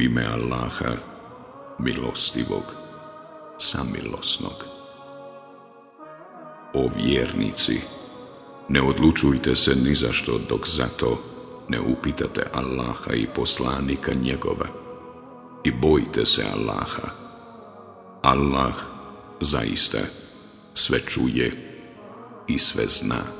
Ime Allaha, milostivog, samilosnog. O vjernici, ne odlučujte se ni za što dok za to ne upitate Allaha i poslanika njegova i bojte se Allaha. Allah zaista sve čuje i sve zna.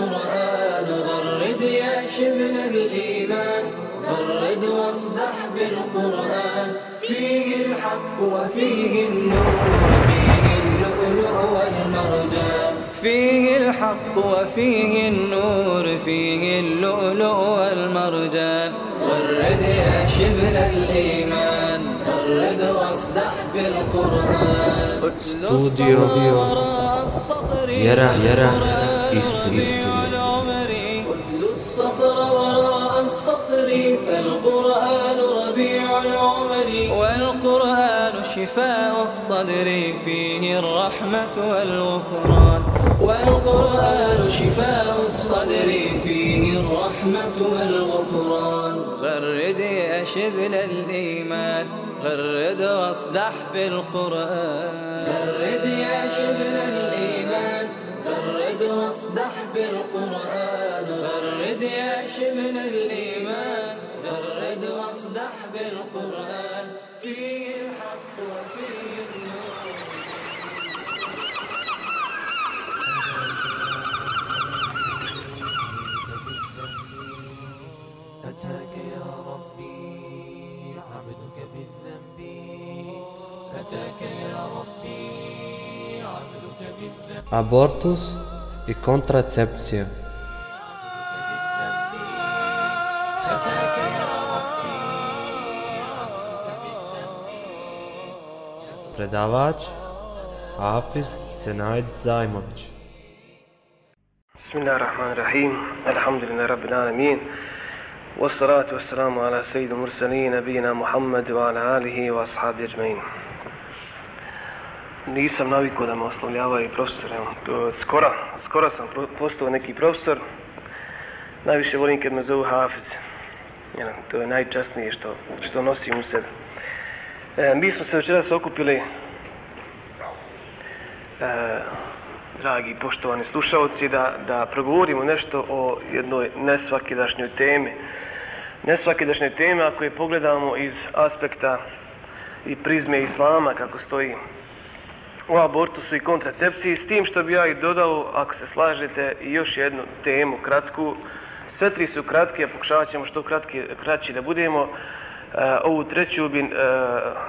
بالقرآن غرد يا شبل الإيمان غرد واصدح بالقرآن. فيه الحق وفيه النور فيه اللؤلؤ والمرجان. فيه الحق وفيه النور فيه اللؤلؤ والمرجان. غرد يا شبل الإيمان غرد واصدح بالقرآن. Studio Vjera, vjera, isti, isti, اتل السطر وراء السطر فالقرآن ربيع العمر. والقرآن شفاء الصدر فيه الرحمة والغفران. والقرآن شفاء الصدر فيه الرحمة والغفران. غرد يا شبل الإيمان غرد واصدح بالقرآن غرد يا واصدح بالقرآن. غرد يا شبل الإيمان. غرد واصدح بالقرآن. فيه الحق وفيه النور. أتاك يا ربي عبدك بالذنب. أتاك يا ربي عبدك بالذنب. i kontracepcija. أتاك يا ربي عبدك بالذنب Predavač Hafiz Senajd Zajmović. بسم الله الرحمن الرحيم الحمد لله رب العالمين والصلاة والسلام على سيد المرسلين نبينا محمد وعلى آله وأصحابه أجمعين Nisam navikao da me oslovljavaju profesor, evo, to skoro, sam postao neki profesor. Najviše volim kad me zovu Hafiz. Jel, to je najčasnije što, što nosim u sebi. E, mi smo se večeras okupili e, dragi poštovani slušalci, da, da progovorimo nešto o jednoj nesvakidašnjoj temi. Nesvakidašnjoj temi ako je pogledamo iz aspekta i prizme islama kako stoji u abortusu i kontracepciji, s tim što bi ja i dodao, ako se slažete, još jednu temu kratku. Sve tri su kratke, pokušavat ćemo što kratki, kraći da budemo. E, ovu treću bi e,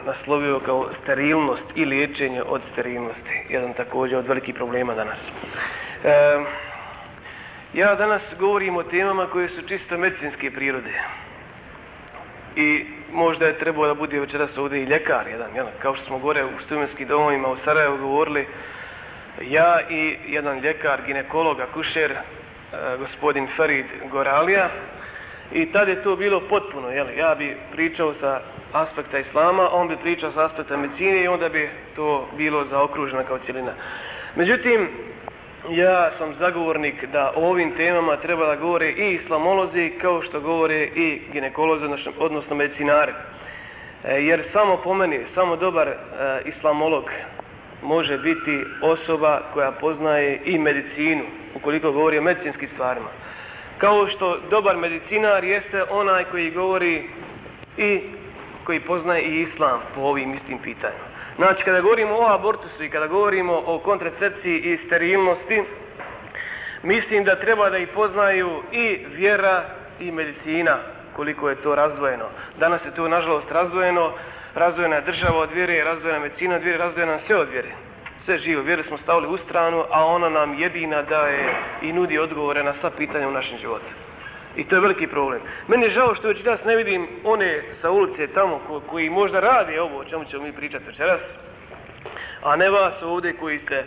naslovio kao sterilnost i liječenje od sterilnosti. Jedan također od velikih problema danas. E, ja danas govorim o temama koje su čisto medicinske prirode. I možda je trebalo da bude večeras ovdje i ljekar jedan, jel? kao što smo gore u studentskim domovima u Sarajevu govorili, ja i jedan ljekar, ginekolog, akušer, e, gospodin Farid Goralija, i tad je to bilo potpuno, jel? ja bi pričao sa aspekta islama, on bi pričao sa aspekta medicine i onda bi to bilo zaokruženo kao cjelina. Međutim, ja sam zagovornik da o ovim temama treba da govore i islamolozi kao što govore i ginekolozi, odnosno- medicinari. E, Jer samo po meni, samo dobar e, islamolog može biti osoba koja poznaje i medicinu, ukoliko govori o medicinskim stvarima. Kao što dobar medicinar jeste onaj koji govori i koji poznaje i islam po ovim istim pitanjima. Znači, kada govorimo o abortusu i kada govorimo o kontracepciji i sterilnosti, mislim da treba da ih poznaju i vjera i medicina, koliko je to razdvojeno. Danas je to, nažalost, razdvojeno. Razdvojena je država od vjere, razdvojena je medicina od vjere, razdvojena je sve od vjere. Sve živo, vjeru smo stavili u stranu, a ona nam jedina daje i nudi odgovore na sva pitanja u našem životu. I to je veliki problem. Meni je žao što već danas ne vidim one sa ulice tamo ko, koji možda rade ovo o čemu ćemo mi pričati večeras, a ne vas ovdje koji ste e,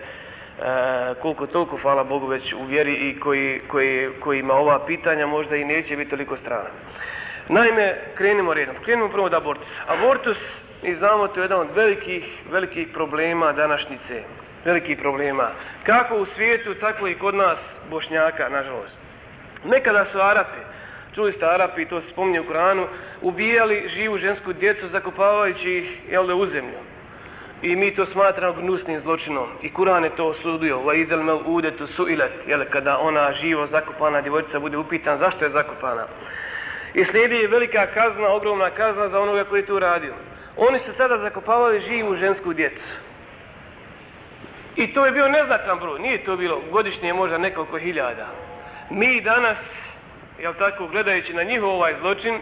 koliko toliko, hvala Bogu, već u vjeri i koji, koji, kojima ova pitanja možda i neće biti toliko strana. Naime, krenimo redom. Krenimo prvo od abortusa. Abortus, i znamo, to je jedan od velikih, velikih problema današnjice. Velikih problema. Kako u svijetu, tako i kod nas, bošnjaka, nažalost. Nekada su Arapi, čuli ste Arapi, to se spominje u Koranu, ubijali živu žensku djecu zakopavajući ih, jel u zemlju. I mi to smatramo gnusnim zločinom. I Kur'an je to osudio. Wa idel mel udetu. Jel, kada ona živo zakopana djevojčica bude upitan zašto je zakopana. I slijedi je velika kazna, ogromna kazna za onoga koji je to uradio. Oni su sada zakopavali živu žensku djecu. I to je bio neznatan broj. Nije to bilo godišnje možda nekoliko hiljada. Mi danas, jel tako, gledajući na njihov ovaj zločin,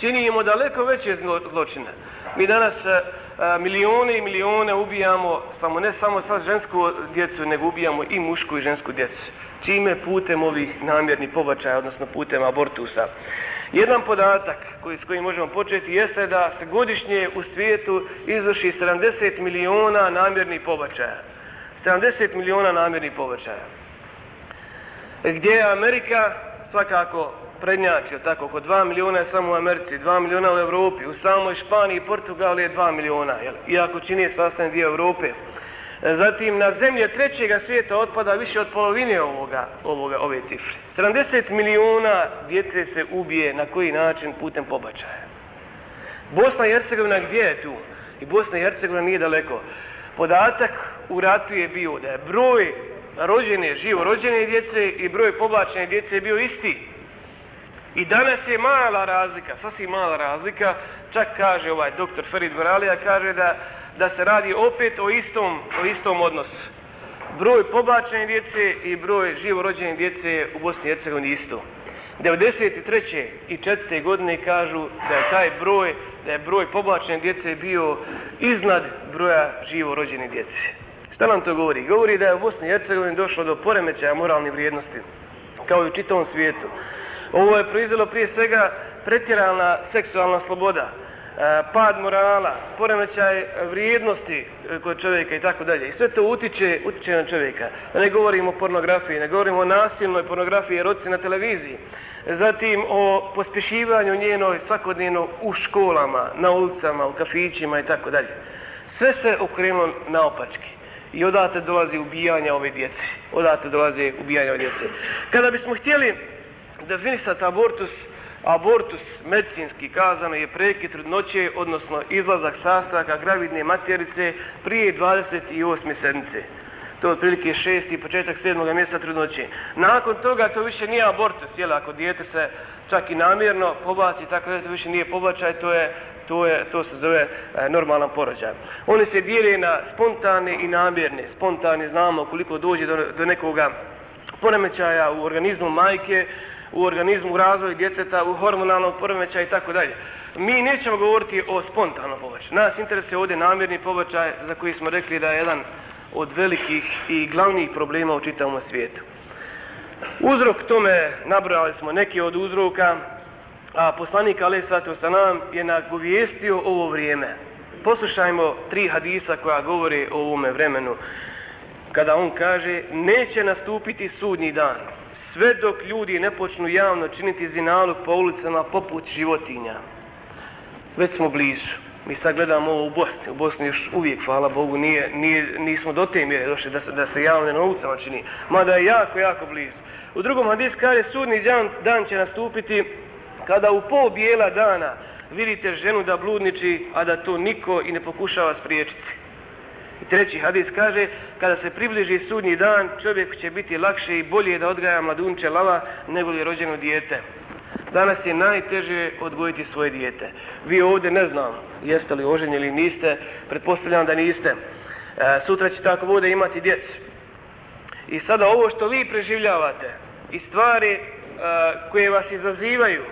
činimo daleko veće zlo- zločine. Mi danas a, a, milione i milione ubijamo, samo ne samo sva žensku djecu, nego ubijamo i mušku i žensku djecu. Čime putem ovih namjernih pobačaja, odnosno putem abortusa. Jedan podatak koji, s kojim možemo početi jeste da se godišnje u svijetu izvrši 70 miliona namjernih pobačaja. 70 miliona namjernih pobačaja gdje je Amerika svakako prednjači, tako, oko 2 miliona je samo u Americi, 2 miliona u Europi, u samoj Španiji i Portugali je 2 miliona, jel? iako čini sastavni dio Europe. E, Zatim na zemlje trećega svijeta otpada više od polovine ovoga, ovoga, ove cifre. 70 miliona djece se ubije na koji način putem pobačaja. Bosna i Hercegovina gdje je tu? I Bosna i Hercegovina nije daleko. Podatak u ratu je bio da je broj rođene, živo rođene djece i broj pobačene djece je bio isti. I danas je mala razlika, sasvim mala razlika, čak kaže ovaj doktor Ferid Boralija, kaže da, da se radi opet o istom, o istom odnosu. Broj pobačene djece i broj živo rođene djece je u Bosni i Hercegovini isto. 93. i 4. godine kažu da je taj broj, da je broj pobačene djece bio iznad broja živo rođene djece. Šta nam to govori? Govori da je u Bosni i Hercegovini došlo do poremećaja moralnih vrijednosti, kao i u čitavom svijetu. Ovo je proizvelo prije svega pretjerana seksualna sloboda, e, pad morala, poremećaj vrijednosti e, kod čovjeka i tako dalje. I sve to utiče, utiče na čovjeka. Ne govorimo o pornografiji, ne govorimo o nasilnoj pornografiji eroci na televiziji. Zatim o pospješivanju njenoj svakodnevno u školama, na ulicama, u kafićima i tako dalje. Sve se okrenulo naopački i odate dolazi ubijanja ove djece. Odate dolazi ubijanja ove djece. Kada bismo htjeli definisati abortus, abortus medicinski kazano je prekid trudnoće, odnosno izlazak sastojaka gravidne materice prije 28. sedmice. To je otprilike šesti, početak sedmog mjeseca trudnoće. Nakon toga to više nije abortus, jel, ako dijete se čak i namjerno pobaci, tako da to više nije pobačaj, to je to, je, to se zove e, normalan porođaj. Oni se dijeli na spontane i namjerne. Spontani znamo koliko dođe do, do nekoga poremećaja u organizmu majke, u organizmu razvoju djeteta, u hormonalnom poremećaju i tako dalje. Mi nećemo govoriti o spontanom pobačaju. Nas interesuje ovdje namjerni pobačaj za koji smo rekli da je jedan od velikih i glavnih problema u čitavom svijetu. Uzrok tome nabrojali smo neki od uzroka, a poslanik alaih sallatu wasalam je nagovijestio ovo vrijeme. Poslušajmo tri hadisa koja govore o ovome vremenu. Kada on kaže, neće nastupiti sudnji dan, sve dok ljudi ne počnu javno činiti zinalog po ulicama poput životinja. Već smo blizu. Mi sad gledamo ovo u Bosni. U Bosni još uvijek, hvala Bogu, nije, nije, nismo do te mjere došli da se, da se javno na ulicama čini. Mada je jako, jako blizu. U drugom hadisu kaže, sudni dan, dan će nastupiti kada u pol bijela dana vidite ženu da bludniči, a da to niko i ne pokušava spriječiti. I treći hadis kaže, kada se približi sudnji dan, čovjek će biti lakše i bolje da odgaja mladunče lava nego li rođeno dijete. Danas je najteže odgojiti svoje dijete. Vi ovdje ne znam jeste li oženjeni ili niste, pretpostavljam da niste. E, sutra ćete ako bude imati djecu. I sada ovo što vi preživljavate i stvari e, koje vas izazivaju,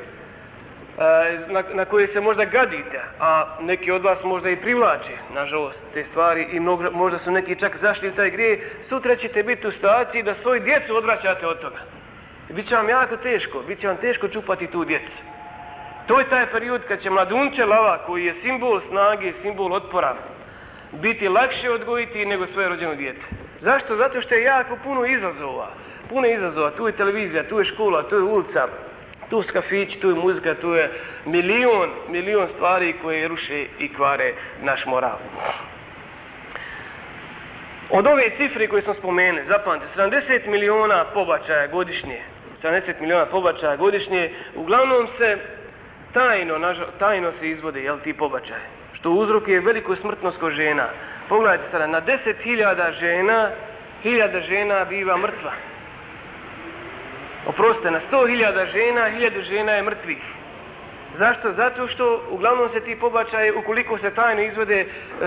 na, na koje se možda gadite, a neki od vas možda i privlače, nažalost, te stvari i mnogo, možda su neki čak zašli u taj grije, sutra ćete biti u situaciji da svoju djecu odvraćate od toga. Biće vam jako teško, bit će vam teško čupati tu djecu. To je taj period kad će mladunče lava, koji je simbol snage, simbol otpora, biti lakše odgojiti nego svoje rođeno dijete. Zašto? Zato što je jako puno izazova. Puno izazova. Tu je televizija, tu je škola, tu je ulica, tu su kafići, tu je muzika, tu je milion, milion stvari koje ruše i kvare naš moral. Od ove cifre koje sam spomenuo, zapamte, 70 miliona pobačaja godišnje, 70 miliona pobačaja godišnje, uglavnom se tajno, nažal, tajno se izvode, jel, ti pobačaje, što uzrokuje veliku smrtnost kod žena. Pogledajte sada, na 10.000 žena, 1000 žena biva mrtva. Oprostite, na 100.000 žena, 1000 žena je mrtvih. Zašto? Zato što uglavnom se ti pobačaje, ukoliko se tajno izvode, e,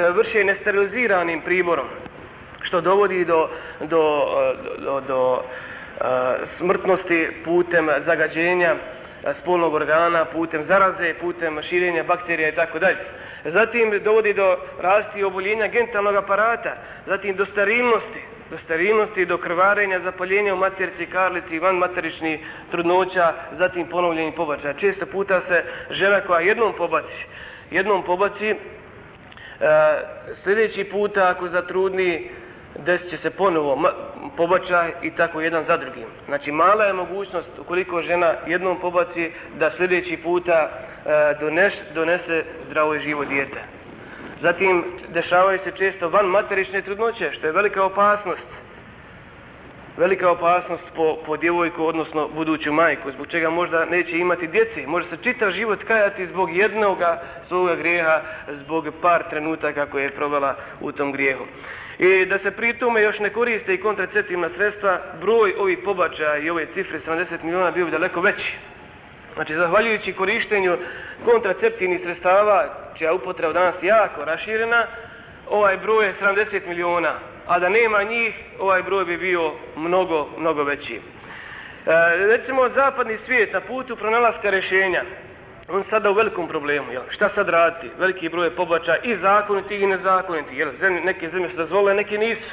vrše nesteriliziranim priborom što dovodi do, do, do, do a, smrtnosti putem zagađenja spolnog organa, putem zaraze, putem širenja bakterija i. Zatim dovodi do rasti oboljenja genitalnog aparata, zatim do sterilnosti, do sterilnosti, do krvarenja, zapaljenja u materici, karlici, van materični trudnoća, zatim ponovljenje pobačaja. Često puta se žena koja jednom pobaci, jednom pobaci, a, sljedeći puta ako zatrudni, desit će se ponovo pobačaj i tako jedan za drugim. Znači mala je mogućnost ukoliko žena jednom pobaci da sljedeći puta e, donese zdravo i živo dijete. Zatim dešavaju se često van materične trudnoće što je velika opasnost. Velika opasnost po, po djevojku, odnosno buduću majku, zbog čega možda neće imati djeci. Može se čitav život kajati zbog jednoga svoga grijeha, zbog par trenutaka koje je provela u tom grijehu i da se pri tome još ne koriste i kontraceptivna sredstva, broj ovih pobačaja i ove cifre 70 miliona bio bi daleko veći. Znači, zahvaljujući korištenju kontraceptivnih sredstava, čija upotreba danas jako raširena, ovaj broj je 70 miliona, a da nema njih, ovaj broj bi bio mnogo, mnogo veći. E, recimo, zapadni svijet na putu pronalaska rješenja, on sada u velikom problemu, jel? šta sad raditi? Veliki broj pobača i zakoniti i nezakoniti, jel? Neke zemlje su dozvole, neke nisu.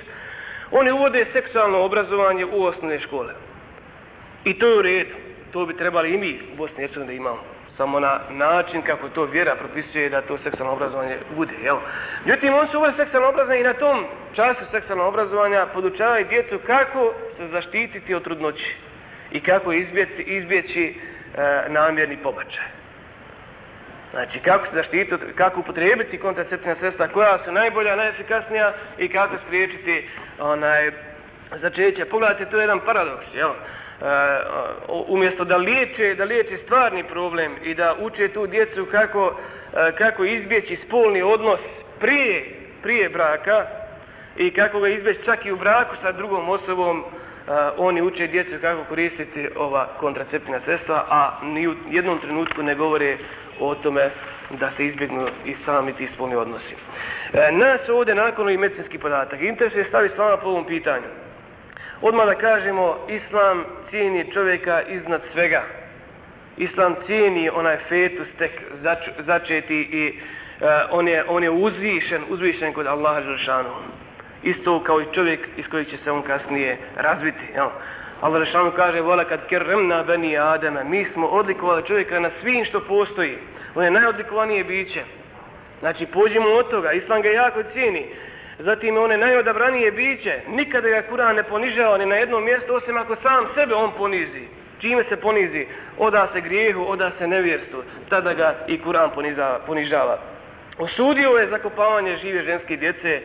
Oni uvode seksualno obrazovanje u osnovne škole. I to je u redu. To bi trebali i mi u Bosni i Hercegovini da imamo. Samo na način kako to vjera propisuje da to seksualno obrazovanje bude, jel? Međutim, on su uvode seksualno obrazovanje i na tom času seksualnog obrazovanja podučavaju djecu kako se zaštititi od trudnoći i kako izbjeći, izbjeći e, namjerni pobačaj. Znači, kako se zaštiti, kako upotrijebiti kontraceptivna sredstva, koja su najbolja, najefikasnija i kako spriječiti onaj, začeće. Pogledajte, to je jedan paradoks, jel? E, umjesto da liječe, da liječe stvarni problem i da uče tu djecu kako, e, kako izbjeći spolni odnos prije, prije braka i kako ga izbjeći čak i u braku sa drugom osobom, e, oni uče djecu kako koristiti ova kontraceptivna sredstva, a ni u jednom trenutku ne govore o tome da se izbjegnu i sami ti spolni odnosi. Nas ovdje nakon ovih medicinskih podatak interesuje stavi slava po ovom pitanju. Odmah da kažemo, Islam cijeni čovjeka iznad svega. Islam cijeni onaj fetus tek zač, začeti i uh, on, je, on je uzvišen, uzvišen kod Allaha Želšanu. Isto kao i čovjek iz kojeg će se on kasnije razviti. Jel? Allah Želšanu kaže, vola kad kerremna Adama, mi smo odlikovali čovjeka na svim što postoji. On je najodlikovanije biće. Znači, pođimo od toga. Islam ga jako cijeni. Zatim, je najodabranije biće. Nikada ga Kur'an ne ponižava ni na jednom mjestu, osim ako sam sebe on ponizi. Čime se ponizi? Oda se grijehu, oda se nevjerstvu. Tada ga i Kur'an ponižava. Osudio je zakopavanje žive ženske djece,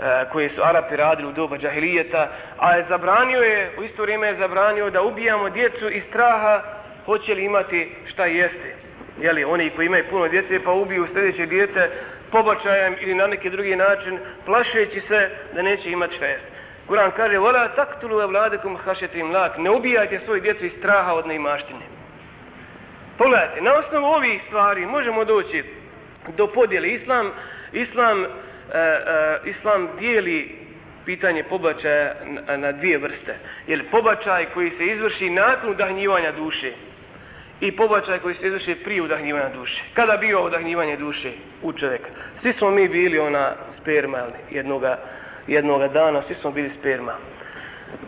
E, koje su Arapi radili u doba džahilijeta, a je zabranio je, u isto vrijeme je zabranio da ubijamo djecu iz straha hoće li imati šta jeste. Jeli, oni koji imaju puno djece pa ubiju sljedeće djete, pobačajem ili na neki drugi način, plašeći se da neće imati šta jesti. Kur'an kaže, vola taktulu evladekum hašeti imlak, ne ubijajte svoju djecu iz straha od neimaštine. Pogledajte, na osnovu ovih stvari možemo doći do podjele. Islam, islam, e, e, islam dijeli pitanje pobačaja na, na dvije vrste. Jer pobačaj koji se izvrši nakon udahnjivanja duše i pobačaj koji se izvrši prije udahnjivanja duše. Kada bio udahnjivanje duše u čovjeka? Svi smo mi bili ona sperma jednoga, jednoga dana, svi smo bili sperma.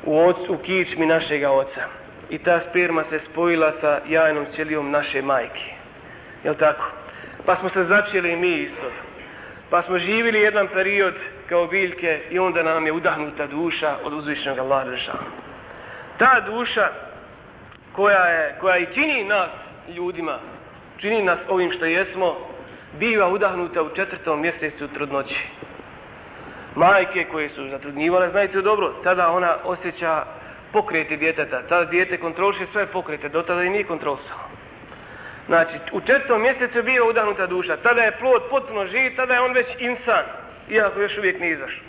U, ocu, u kičmi našega oca. I ta sperma se spojila sa jajnom ćelijom naše majke. Jel tako? Pa smo se začeli mi isto. Pa smo živjeli jedan period kao biljke i onda nam je udahnuta duša od uzvišenog Allaha Žešana. Ta duša koja, je, koja i čini nas ljudima, čini nas ovim što jesmo, biva udahnuta u četvrtom mjesecu trudnoći. Majke koje su zatrudnjivale, znajte dobro, tada ona osjeća pokrete djeteta. Tada dijete kontroliše sve pokrete, do tada i nije kontrolisao. Znači, u četvrtom mjesecu je bio udahnuta duša. Tada je plod potpuno živ, tada je on već insan, iako još uvijek nije izašao.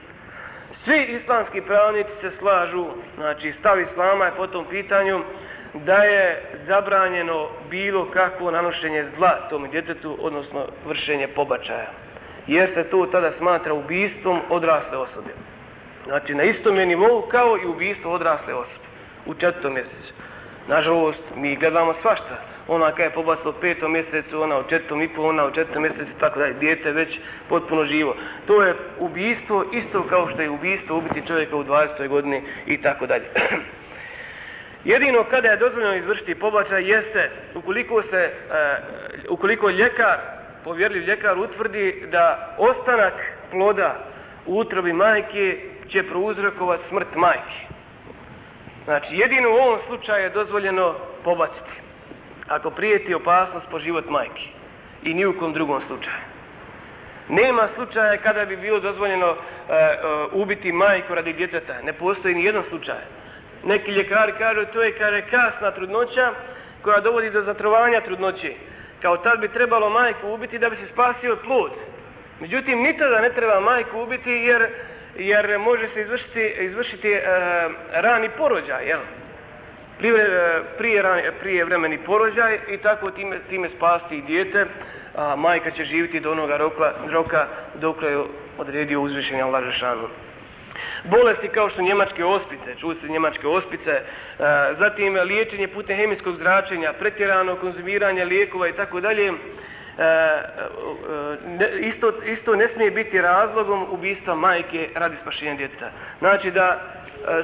Svi islamski pravnici se slažu, znači stav islama je po tom pitanju da je zabranjeno bilo kakvo nanošenje zla tom djetetu, odnosno vršenje pobačaja. Jer se to tada smatra ubistvom odrasle osobe. Znači na istom je nivou kao i ubijstvo odrasle osobe u četvrtom mjesecu. Nažalost, mi gledamo svašta. Ona kada je pobacila u petom mjesecu, ona u četvrtom i pol, ona u četvrtom mjesecu, tako da je dijete već potpuno živo. To je ubijstvo isto kao što je ubijstvo ubiti čovjeka u 20. godini i tako dalje. Jedino kada je dozvoljeno izvršiti pobačaj jeste ukoliko se, uh, ukoliko ljekar, povjerljiv ljekar utvrdi da ostanak ploda u utrobi majke će prouzrokovati smrt majke. Znači, jedino u ovom slučaju je dozvoljeno pobaciti. Ako prijeti opasnost po život majke. I ni u kom drugom slučaju. Nema slučaja kada bi bilo dozvoljeno uh, uh, ubiti majku radi djeteta. Ne postoji ni jedan slučaj. Neki ljekari kažu to je kada je kasna trudnoća koja dovodi do zatrovanja trudnoće. Kao tad bi trebalo majku ubiti da bi se spasio plod. Međutim, ni tada ne treba majku ubiti jer, jer može se izvršiti, izvršiti uh, rani porođaj, jel? Prije, prije, prije vremeni porođaj i tako time, time spasti i dijete, a majka će živjeti do onoga roka, roka dok je odredio uzvišenje Allah Žešanu. Bolesti kao što njemačke ospice, čuli ste njemačke ospice, zatim liječenje putem hemijskog zračenja, pretjerano konzumiranje lijekova i tako dalje, isto, isto ne smije biti razlogom ubistva majke radi spašenja djeteta. Znači da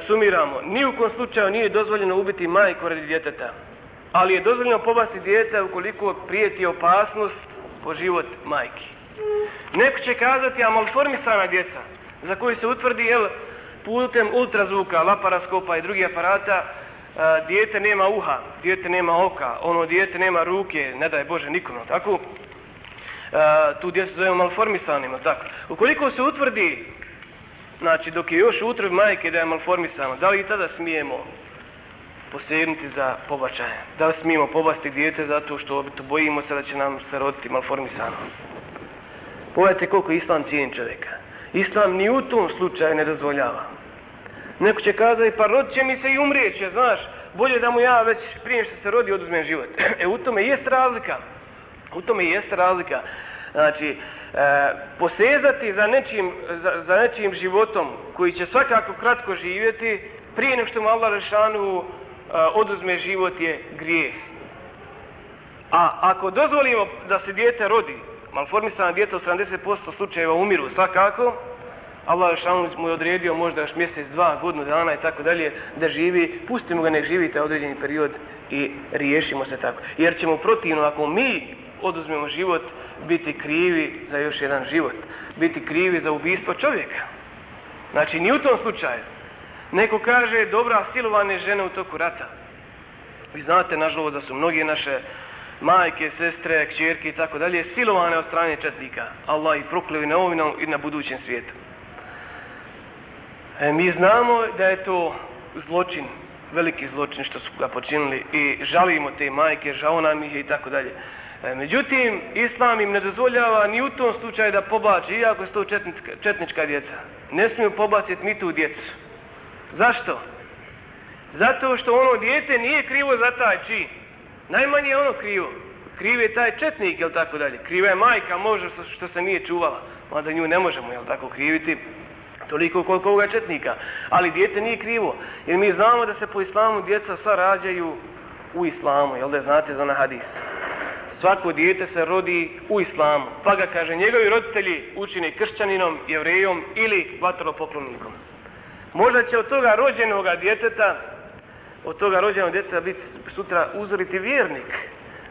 sumiramo, ni u kom slučaju nije dozvoljeno ubiti majku radi djeteta, ali je dozvoljeno pobasti djeta ukoliko prijeti opasnost po život majke. Neko će kazati, a malformisana djeca, za koji se utvrdi, jel, putem ultrazvuka, laparaskopa i drugih aparata, a, dijete nema uha, dijete nema oka, ono dijete nema ruke, ne daje Bože nikom, tako? A, tu djecu zovemo malformisanima, tako? Ukoliko se utvrdi, znači dok je još utrob majke da je malformisano, da li i tada smijemo posegnuti za pobačaje? Da li smijemo pobasti dijete zato što bojimo se da će nam se roditi malformisano? Pogledajte koliko islam cijeni čovjeka. Islam ni u tom slučaju ne dozvoljava. Neko će kazati, pa rodit će mi se i umrijeće, znaš, bolje da mu ja već prije što se rodi oduzmem život. E, u tome jest razlika. U tome jest razlika. Znači, e, posezati za nečim, za, za nečim životom koji će svakako kratko živjeti, prije nego što mu Allah Rešanu e, oduzme život je grijeh. A ako dozvolimo da se dijete rodi, malformisana djeca u 70% slučajeva umiru svakako, Allah Žešanu mu je odredio možda još mjesec, dva, godinu dana i tako dalje da živi, pustimo ga nek živi taj određeni period i riješimo se tako. Jer ćemo protivno, ako mi oduzmemo život, biti krivi za još jedan život. Biti krivi za ubistvo čovjeka. Znači, ni u tom slučaju. Neko kaže, dobra silovane žene u toku rata. Vi znate, nažalost, da su mnogi naše majke, sestre, kćerke i tako dalje, silovane od strane četnika. Allah ih prokleo na ovom i na budućem svijetu. E, mi znamo da je to zločin, veliki zločin što su ga počinili i žalimo te majke, žao nam ih i tako dalje. E, Međutim, Islam im ne dozvoljava ni u tom slučaju da pobači, iako su to četnička, četnička djeca. Ne smiju pobaciti ni tu djecu. Zašto? Zato što ono dijete nije krivo za taj čin. Najmanje je ono krivo. Kriv je taj četnik, jel tako dalje. Kriva je majka, može što, se nije čuvala. Mada nju ne možemo, jel tako, kriviti toliko koliko ovoga četnika. Ali dijete nije krivo. Jer mi znamo da se po islamu djeca sva rađaju u islamu, jel da znate za onaj hadis. Svako dijete se rodi u islamu. Pa ga kaže njegovi roditelji učine kršćaninom, jevrejom ili vatropoklonikom. Možda će od toga rođenoga djeteta od toga rođenog djeteta biti sutra uzoriti vjernik,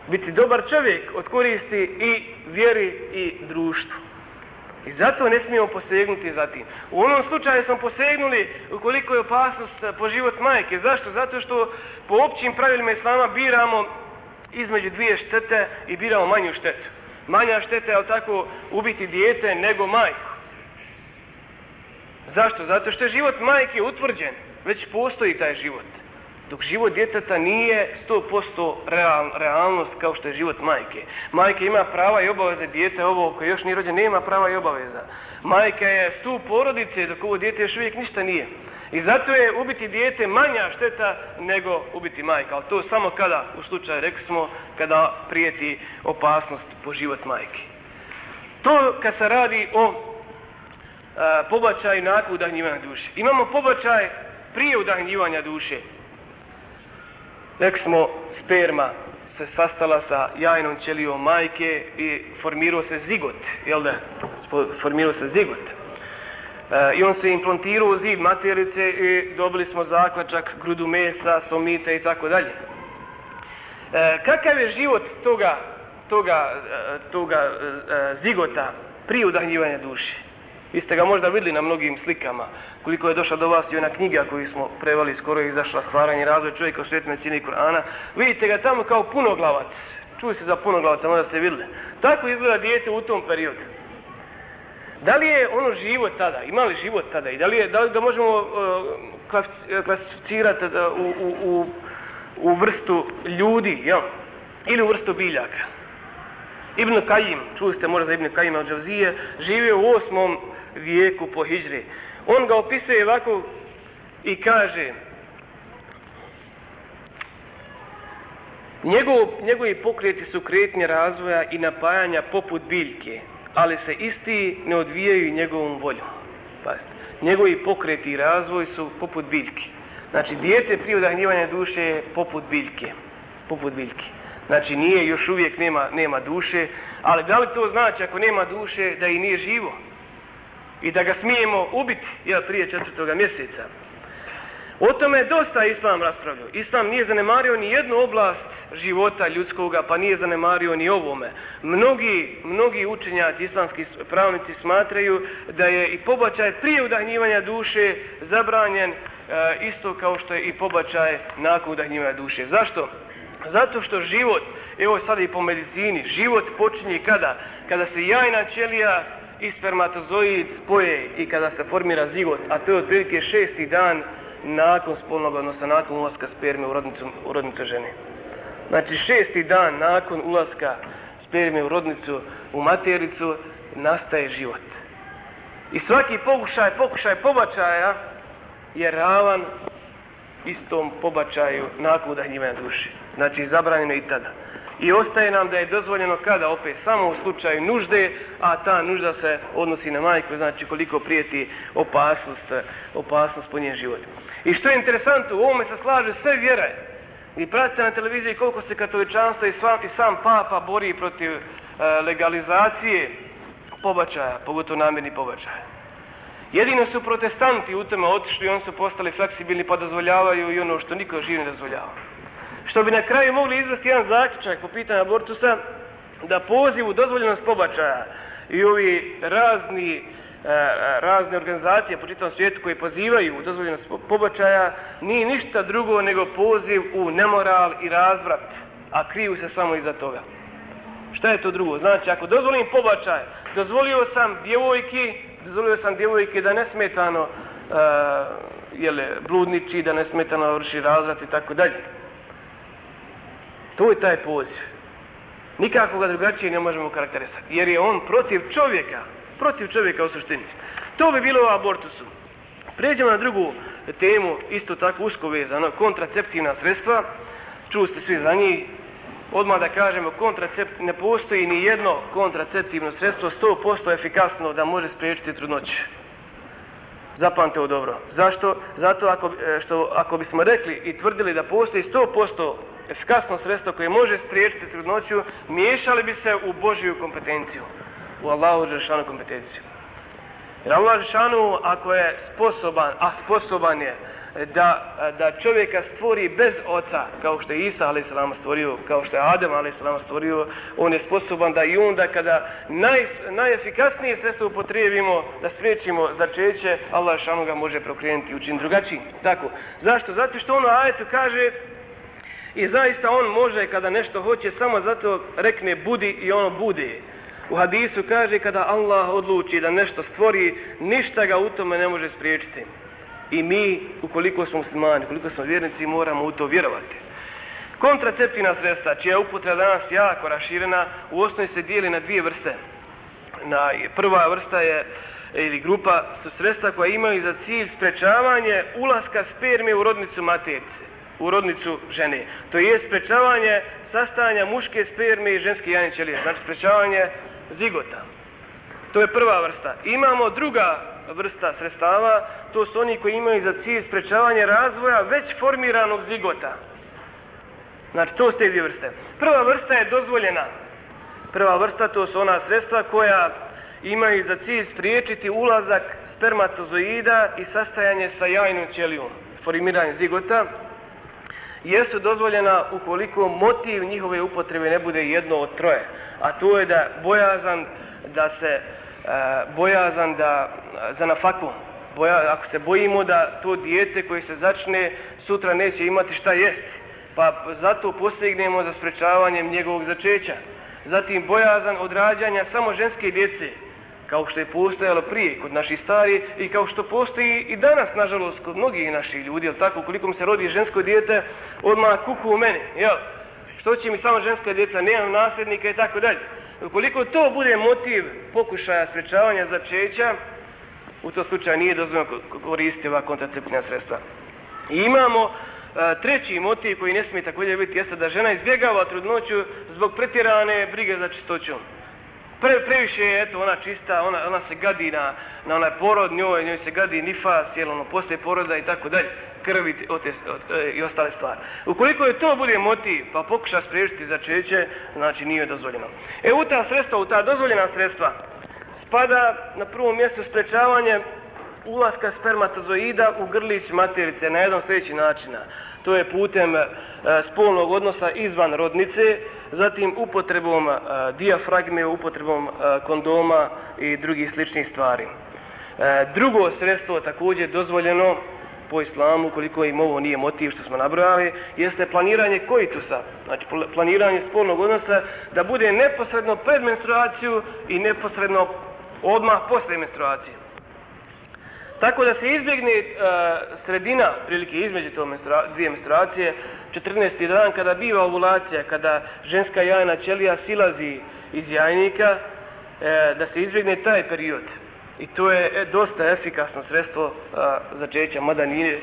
biti dobar čovjek od koristi i vjeri i društvu. I zato ne smijemo posegnuti za tim. U onom slučaju smo posegnuli ukoliko je opasnost po život majke. Zašto? Zato što po općim pravilima islama biramo između dvije štete i biramo manju štetu. Manja šteta je tako ubiti dijete nego majku. Zašto? Zato što je život majke utvrđen. Već postoji taj život. Dok život djeteta nije 100% real, realnost kao što je život majke. Majka ima prava i obaveze, dijete ovo koje još nije rođen nema prava i obaveza. Majka je stup porodice dok ovo dijete još uvijek ništa nije. I zato je ubiti dijete manja šteta nego ubiti majka. Ali to samo kada, u slučaju rekli smo, kada prijeti opasnost po život majke. To kad se radi o a, pobačaju nakon udahnjivanja duše. Imamo pobačaj prije udahnjivanja duše. Rekli smo, sperma se sastala sa jajnom ćelijom majke i formirao se zigot, jel da? Formirao se zigot. E, I on se implantirao u zid materice i dobili smo zaklačak, grudu mesa, somite i tako dalje. E, kakav je život toga, toga, e, toga e, zigota prije udahnjivanja duše? Vi ste ga možda vidjeli na mnogim slikama, koliko je došla do vas i ona knjiga koju smo prevali, skoro je izašla stvaranje razvoj čovjeka u svijetu medicini Kur'ana. Vidite ga tamo kao punoglavac. Čuli se za punoglavaca, možda ste vidjeli. Tako izgleda dijete u tom periodu. Da li je ono život tada, ima li život tada i da li, je, da li ga možemo uh, klasificirati uh, u, u, u, vrstu ljudi, jel? Ili u vrstu biljaka? Ibn Kajim, čuli ste možda za Ibn Kajima od Džavzije, živio u osmom vijeku po Hidžri. On ga opisuje ovako i kaže Njegov, njegovi pokreti su kretnje razvoja i napajanja poput biljke, ali se isti ne odvijaju njegovom voljom. Pazite, njegovi pokreti i razvoj su poput biljke. Znači, dijete prije udahnjivanja duše je poput biljke. Poput biljke. Znači, nije, još uvijek nema, nema duše, ali da li to znači ako nema duše da i nije živo? I da ga smijemo ubiti, jel, prije četvrtoga mjeseca? O tome je dosta Islam raspravljao. Islam nije zanemario ni jednu oblast života ljudskoga, pa nije zanemario ni ovome. Mnogi, mnogi učenjaci, islamski pravnici smatraju da je i pobačaj prije udahnjivanja duše zabranjen e, isto kao što je i pobačaj nakon udahnjivanja duše. Zašto? Zato što život, evo sada i po medicini, život počinje kada? Kada se jajna ćelija i spermatozoid spoje i kada se formira zigot, a to je otprilike šesti dan nakon spolnog odnosa, nakon ulaska sperme u rodnicu, u rodnicu žene. Znači šesti dan nakon ulaska sperme u rodnicu, u matericu, nastaje život. I svaki pokušaj, pokušaj pobačaja je ravan istom pobačaju nakon udahnjivanja duše. Znači zabranjeno i tada. I ostaje nam da je dozvoljeno kada opet samo u slučaju nužde, a ta nužda se odnosi na majku, znači koliko prijeti opasnost, opasnost po njen život. I što je interesantno, u ovome se slaže sve vjere. I pratite na televiziji koliko se katoličanstvo i sam, sam papa bori protiv e, legalizacije pobačaja, pogotovo namjerni pobačaja. Jedino su protestanti u tome otišli i oni su postali fleksibilni pa dozvoljavaju i ono što niko živ ne dozvoljava. Što bi na kraju mogli izvesti jedan zaključak po pitanju abortusa, da pozivu dozvoljenost pobačaja i ovi razni, e, razne organizacije po čitavom svijetu koji pozivaju u dozvoljenost pobačaja nije ništa drugo nego poziv u nemoral i razvrat, a kriju se samo iza toga. Šta je to drugo? Znači, ako dozvolim pobačaj, dozvolio sam djevojki, dozvolio sam djevojke da nesmetano uh, jele, bludniči, da nesmetano vrši razvrat i tako dalje. To je taj poziv. Nikako ga drugačije ne možemo karakterisati. Jer je on protiv čovjeka. Protiv čovjeka u suštini. To bi bilo o abortusu. Pređemo na drugu temu, isto tako usko vezano, kontraceptivna sredstva. Čuli ste svi za njih. Odmah da kažemo, kontracept, ne postoji ni jedno kontraceptivno sredstvo 100% efikasno da može spriječiti trudnoće. Zapamte ovo dobro. Zašto? Zato ako, e, što, ako bismo rekli i tvrdili da postoji 100% efikasno sredstvo koje može spriječiti trudnoću, miješali bi se u Božiju kompetenciju. U Allahu Žešanu kompetenciju. Jer Allah Žešanu, ako je sposoban, a sposoban je da, da čovjeka stvori bez oca, kao što je Isa a.s. stvorio, kao što je Adem a.s. stvorio, on je sposoban da i onda kada naj, najefikasnije sredstvo upotrijebimo da spriječimo začeće, Allah šanu ga može prokrenuti i učiniti drugačiji. Tako. Zašto? Zato što ono ajetu kaže i zaista on može kada nešto hoće samo zato rekne budi i ono bude. U hadisu kaže kada Allah odluči da nešto stvori, ništa ga u tome ne može spriječiti. I mi, ukoliko smo muslimani, ukoliko smo vjernici, moramo u to vjerovati. Kontraceptivna sredstva, čija je upotreba danas jako raširena, u osnovi se dijeli na dvije vrste. Na, prva vrsta je, ili grupa, su sredstva koja imaju za cilj sprečavanje ulaska spermije u rodnicu materice, u rodnicu žene. To je sprečavanje sastajanja muške spermije i ženske jajne ćelije, znači sprečavanje zigota. To je prva vrsta. Imamo druga vrsta sredstava, to su oni koji imaju za cilj sprečavanje razvoja već formiranog zigota. Znači, to su te dvije vrste. Prva vrsta je dozvoljena. Prva vrsta to su ona sredstva koja imaju za cilj spriječiti ulazak spermatozoida i sastajanje sa jajnom ćelijom, formiranje zigota, jesu dozvoljena ukoliko motiv njihove upotrebe ne bude jedno od troje. A to je da bojazan da se E, bojazan da za nafaku. Boja, ako se bojimo da to dijete koje se začne sutra neće imati šta jest, pa zato postignemo za sprečavanjem njegovog začeća. Zatim bojazan od rađanja samo ženske djece, kao što je postojalo prije kod naših stari i kao što postoji i danas, nažalost, kod mnogih naših ljudi, jel tako, koliko mi se rodi žensko dijete, odmah kuku u meni, jel? Što će mi samo ženska djeca, nemam nasljednika i tako dalje. Ukoliko to bude motiv pokušaja sprečavanja začeća, u to slučaju nije dozvoljeno koristiti ova kontraceptivna sredstva. I imamo a, treći motiv koji ne smije također biti jeste da žena izbjegava trudnoću zbog pretjerane brige za čistoćom. Pre, previše je, eto, ona čista, ona, ona se gadi na, na onaj porod, njoj, njoj se gadi nifas, jel, ono, poslije poroda i tako dalje, krvi e, i ostale stvari. Ukoliko je to bude motiv, pa pokuša spriječiti začeće, znači nije dozvoljeno. E, u ta sredstva, u ta dozvoljena sredstva, spada na prvom mjestu sprečavanje ulaska spermatozoida u grlić materice na jedan sljedeći načina. To je putem e, spolnog odnosa izvan rodnice, zatim upotrebom e, dijafragme, upotrebom e, kondoma i drugih sličnih stvari. Drugo sredstvo također dozvoljeno po islamu, koliko im ovo nije motiv što smo nabrojali, jeste planiranje koitusa, znači planiranje spolnog odnosa da bude neposredno pred menstruaciju i neposredno odmah posle menstruacije. Tako da se izbjegne uh, sredina prilike između menstrua, dvije menstruacije, 14. dan kada biva ovulacija, kada ženska jajna ćelija silazi iz jajnika, e, da se izbjegne taj period. I to je e, dosta efikasno sredstvo a, začeća, mada nije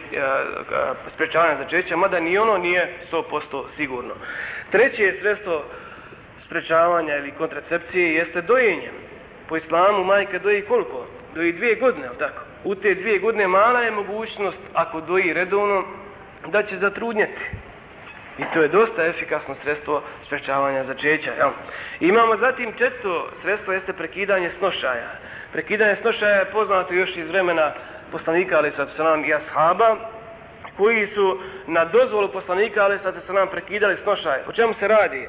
sprečavanje začeća, mada ni ono nije 100% sigurno. Treće je sredstvo sprečavanja ili kontracepcije jeste dojenje. Po islamu majka doji koliko? Doji dvije godine, tako? U te dvije godine mala je mogućnost, ako doji redovno, da će zatrudnjeti. I to je dosta efikasno sredstvo sprečavanja začeća. Jel? Imamo zatim često sredstvo jeste prekidanje snošaja. Prekidanje snošaja je poznato još iz vremena poslanika ali sad se nam i ashaba koji su na dozvolu poslanika ali sad se nam prekidali snošaj. O čemu se radi? E,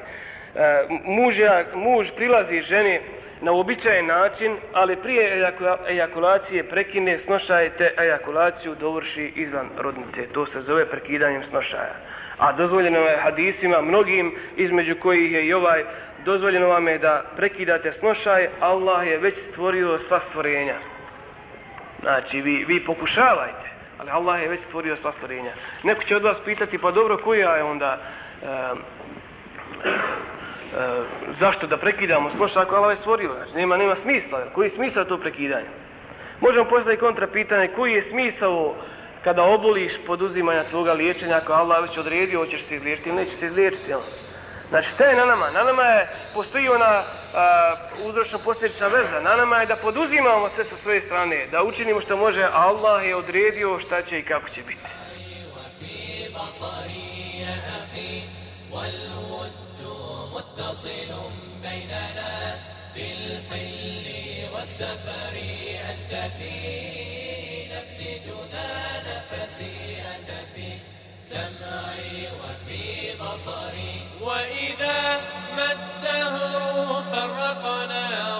muž, muž prilazi ženi na uobičajen način, ali prije ejakulacije prekine snošaj te ejakulaciju dovrši izvan rodnice. To se zove prekidanjem snošaja. A dozvoljeno je hadisima mnogim između kojih je i ovaj dozvoljeno vam je da prekidate snošaj Allah je već stvorio sva stvorenja. Znači vi, vi pokušavajte ali Allah je već stvorio sva stvorenja. Neko će od vas pitati pa dobro koja je onda uh, zašto da prekidamo skloš ako Allah je stvorio? Znači, nema, nema smisla. Koji je smisao to prekidanja? Možemo postaviti kontra pitanje koji je smisao kada oboliš poduzimanja svoga liječenja ako Allah već odredio hoćeš se izliječiti ili nećeš se izliječiti. Znači šta je na nama? Na nama je, postoji ona uzročno posljedična veza. Na nama je da poduzimamo sve sa svoje strane, da učinimo što može, Allah je odredio šta će i kako će biti. في الحل والسفر أنت في نفسي دون نفسي أنت في سمعي وفي بصري. وإذا ما الدهر فرقنا